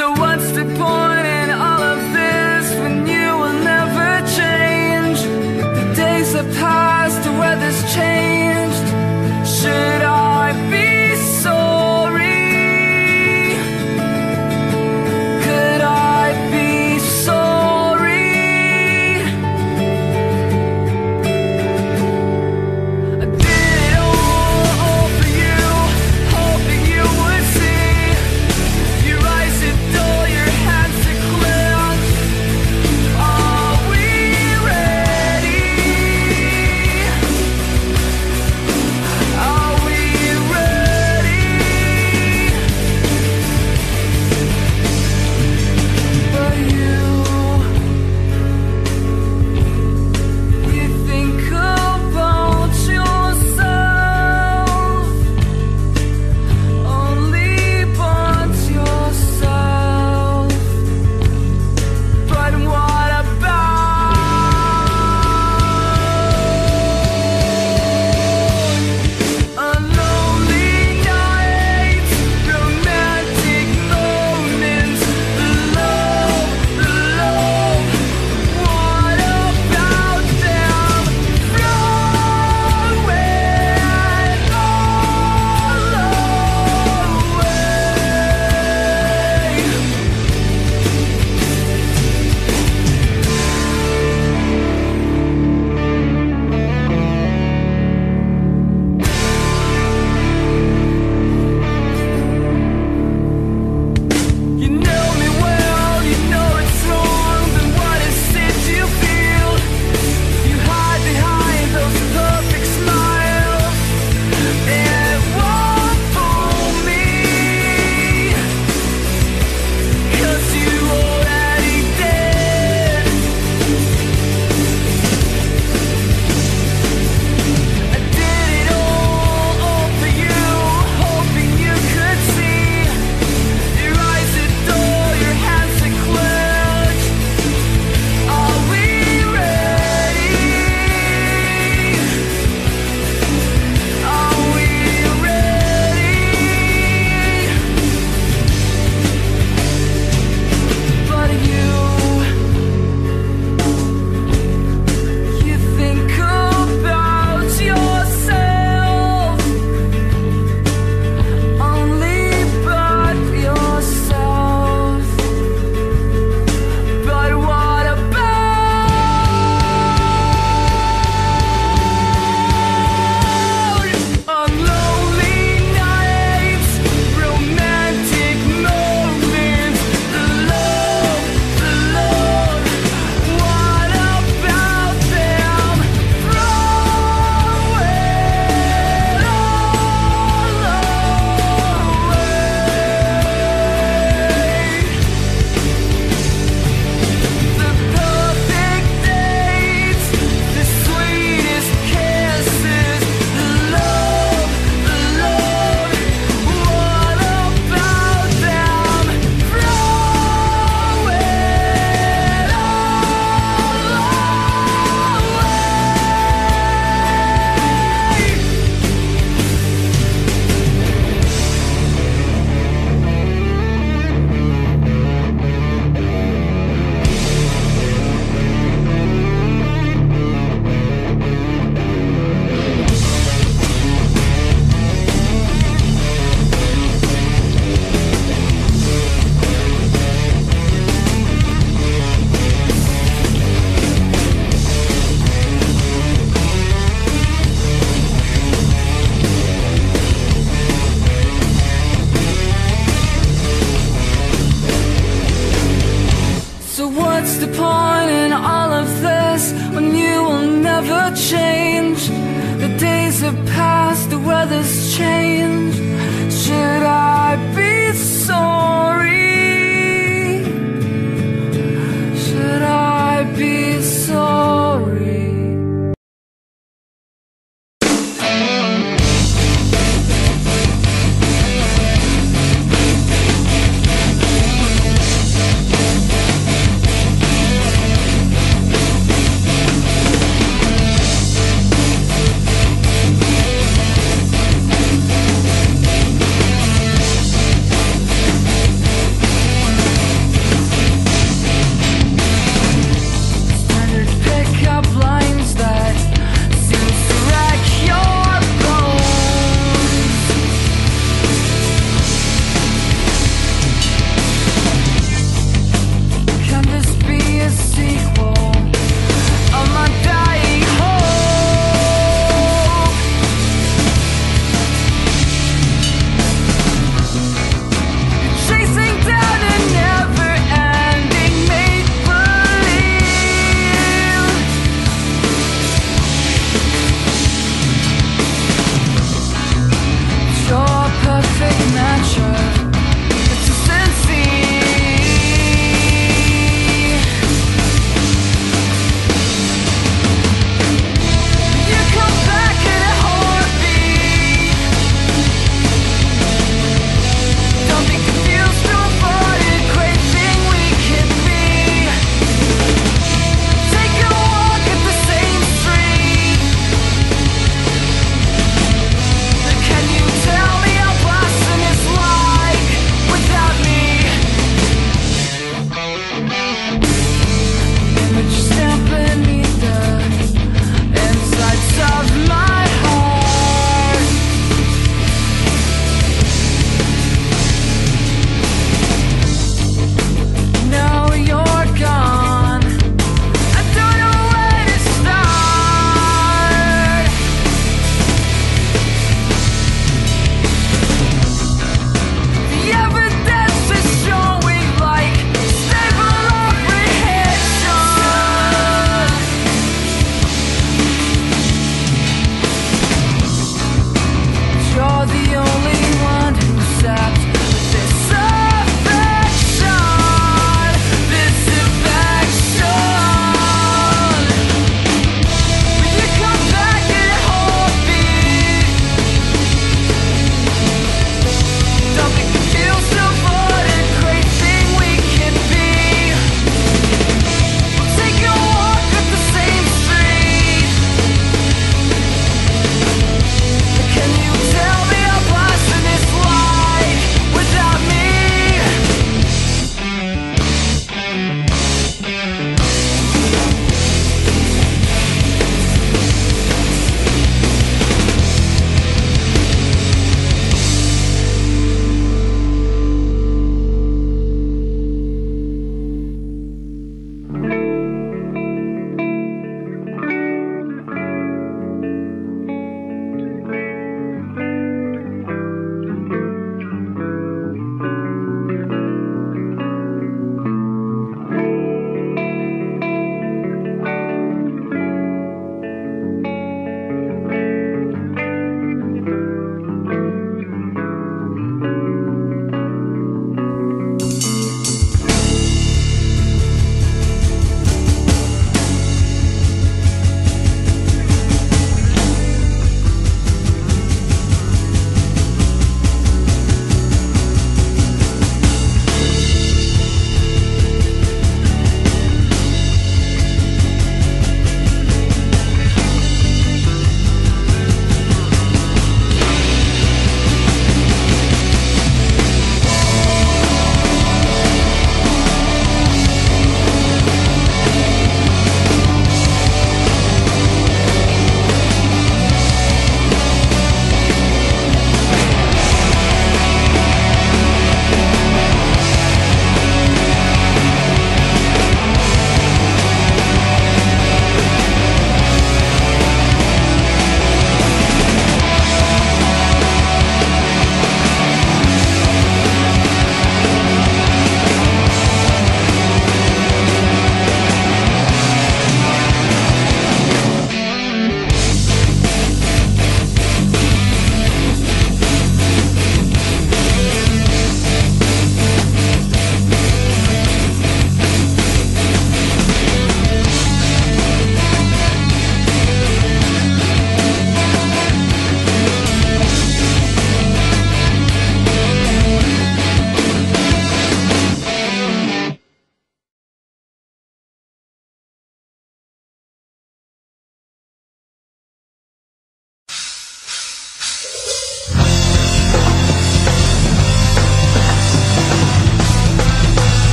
So what's the point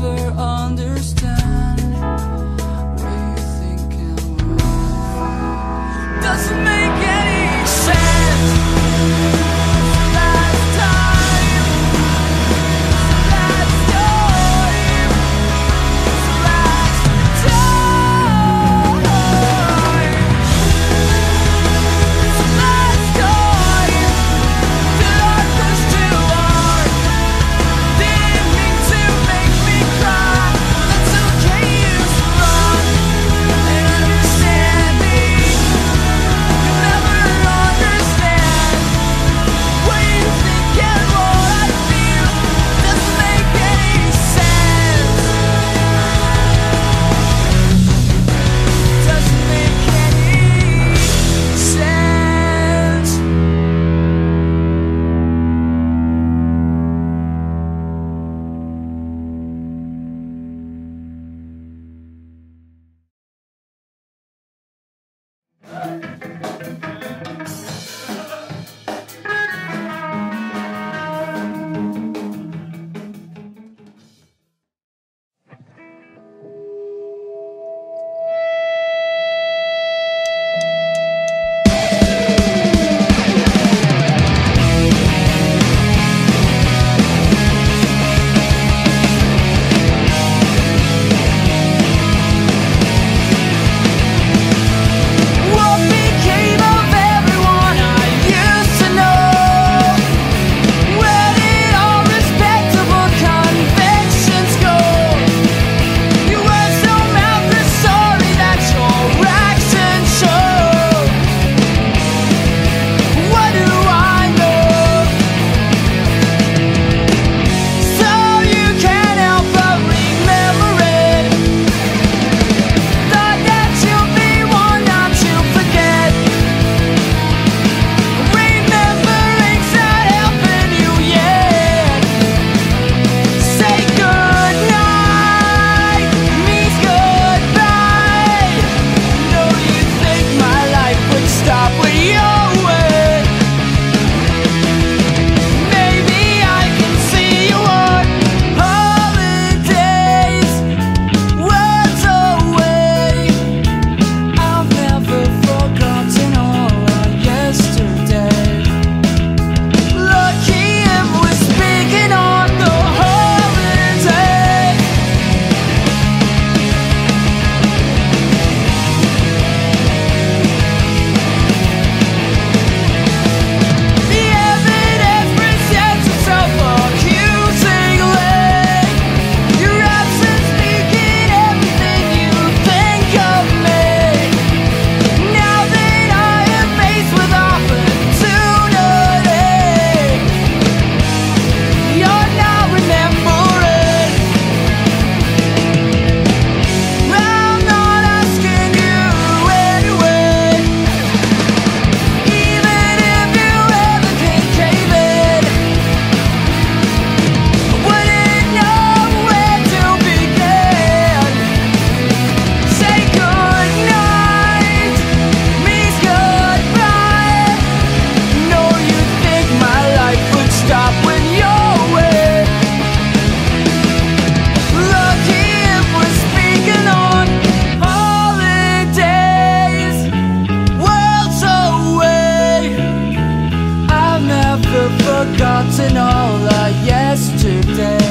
never understand yesterday.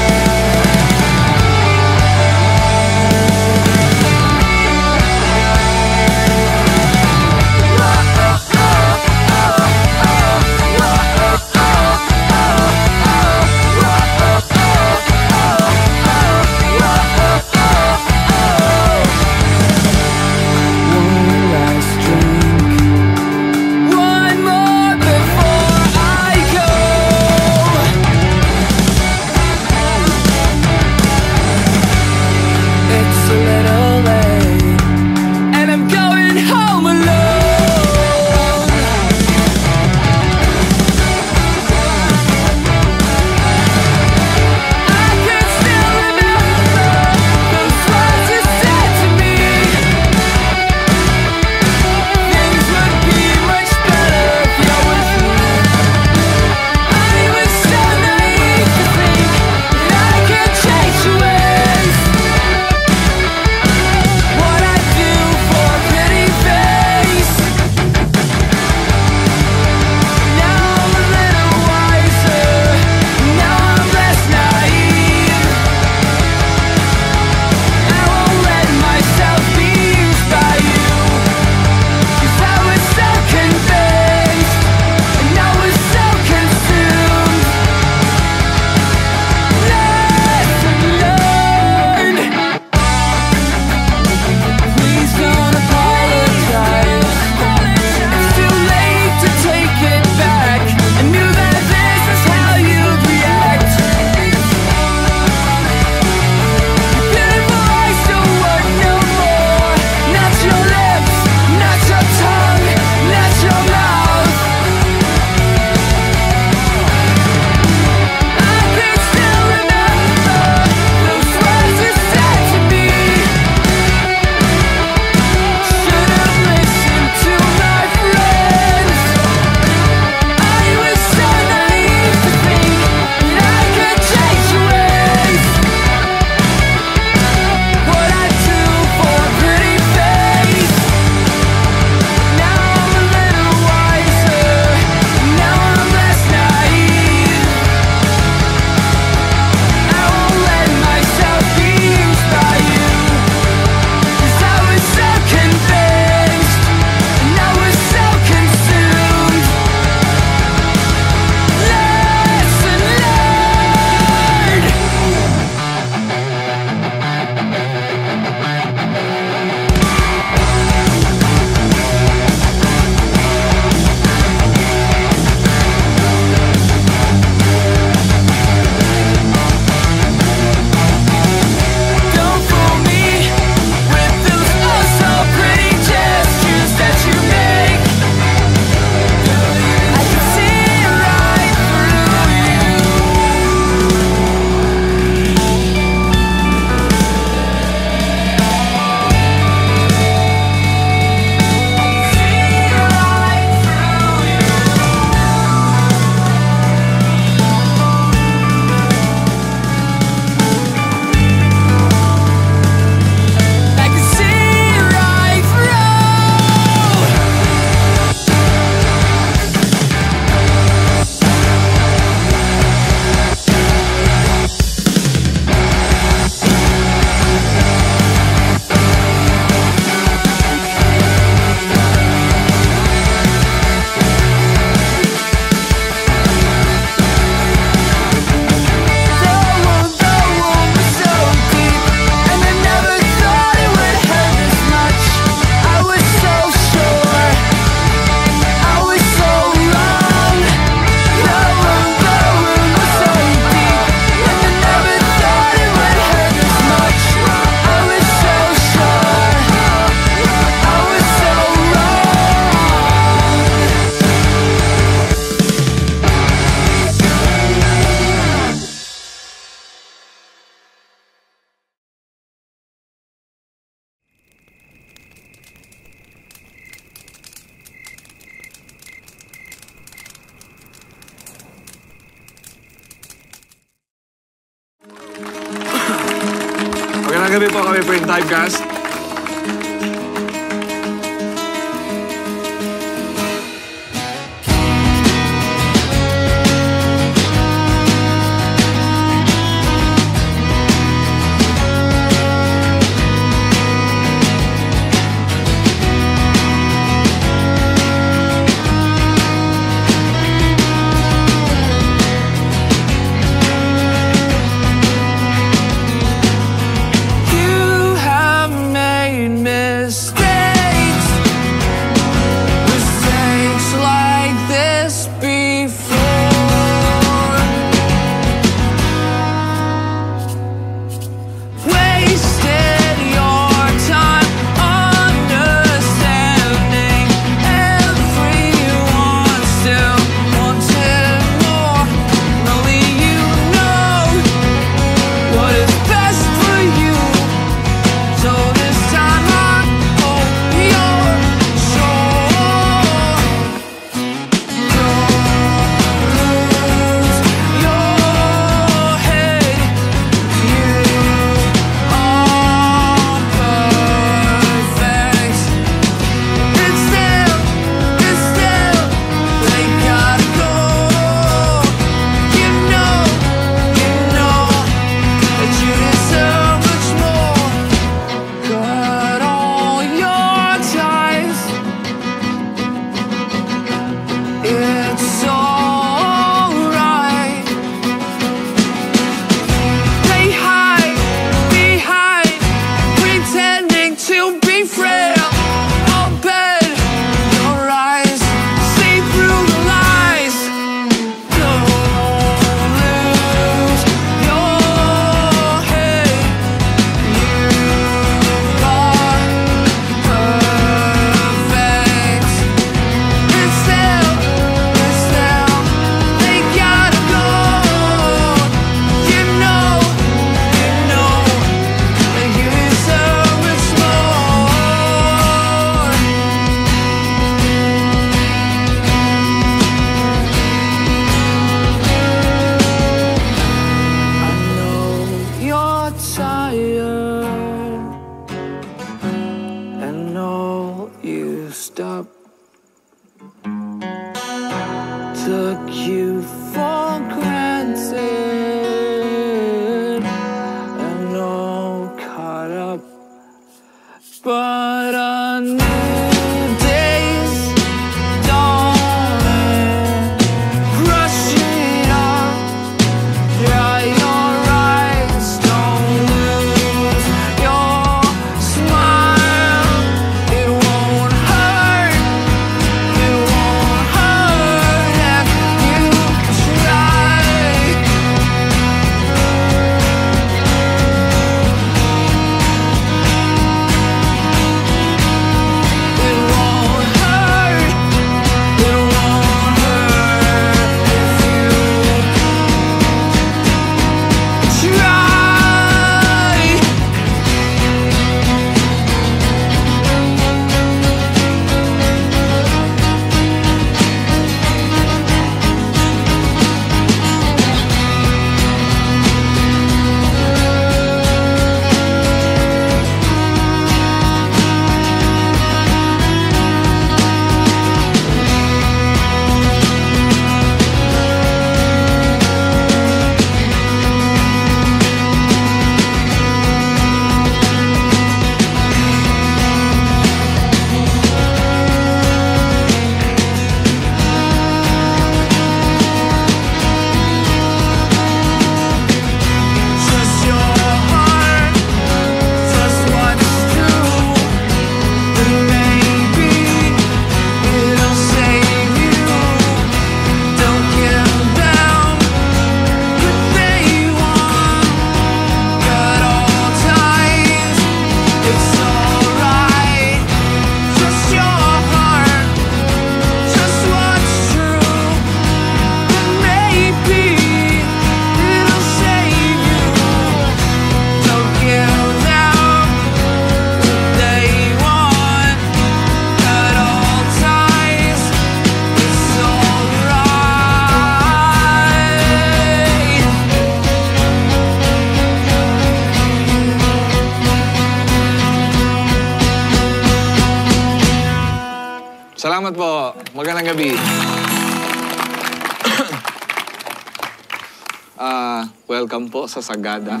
essa sagrada.